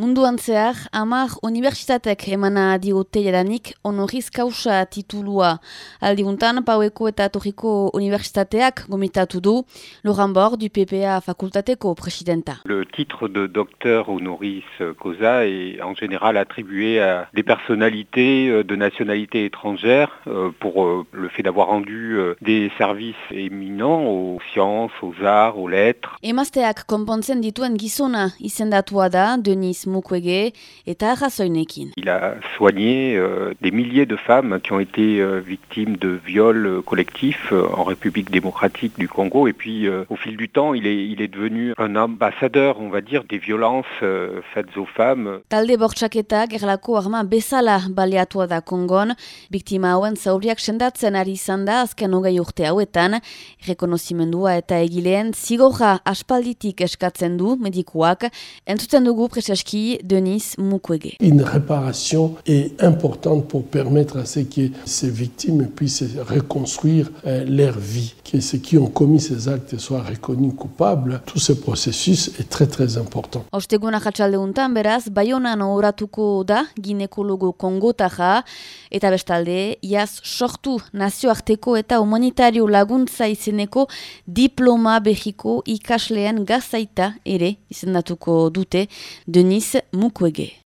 Munduan zehar, amar unibertsitatek emana diote jadanik honoriz kausa titulua. Aldiguntan, Paueko eta Torriko Unibertsitateak gomitatu du, Laurent Bord du PPA fakultateko presidenta. Le titre de docteur honoris causa est en général attribué à des personnalités euh, de nationalité étrangère euh, pour euh, le fait d'avoir rendu des services éminents aux sciences, aux arts, aux lettres. Emazteak konpontzen dituen gizona izendatua da, Denis Mukwege eta arrazoinekin. Il a soigné euh, des milliers de femmes qui ont été euh, victimes de viols euh, collectifs euh, en République démocratique du Congo. Et puis, euh, au fil du temps, il est, il est devenu un ambassadeur, on va dire, des violences euh, faites aux femmes. Talde bortxaketa gerlako arma bezala baliatua da Kongon, biktima hauen zauriak sendatzen ari izan da azken hogei urte hauetan, rekonozimendua eta egileen zigorra aspalditik eskatzen du medikuak, entzuten dugu preseski Une réparation est importante pour permettre à ce que ces victimes puissent reconstruire euh, leur vie, que ceux qui ont commis ces actes soient reconnus coupables. Tout ce processus est très très important. Jatsaldeuntan beraz, Baionan oratuko da ginekologo kongotaja, eta bestalde, iaz sortu nazioarteko eta humanitario laguntza izeneko diploma behiko ikasleen gazaita ere izendatuko dute Denis Mukwege.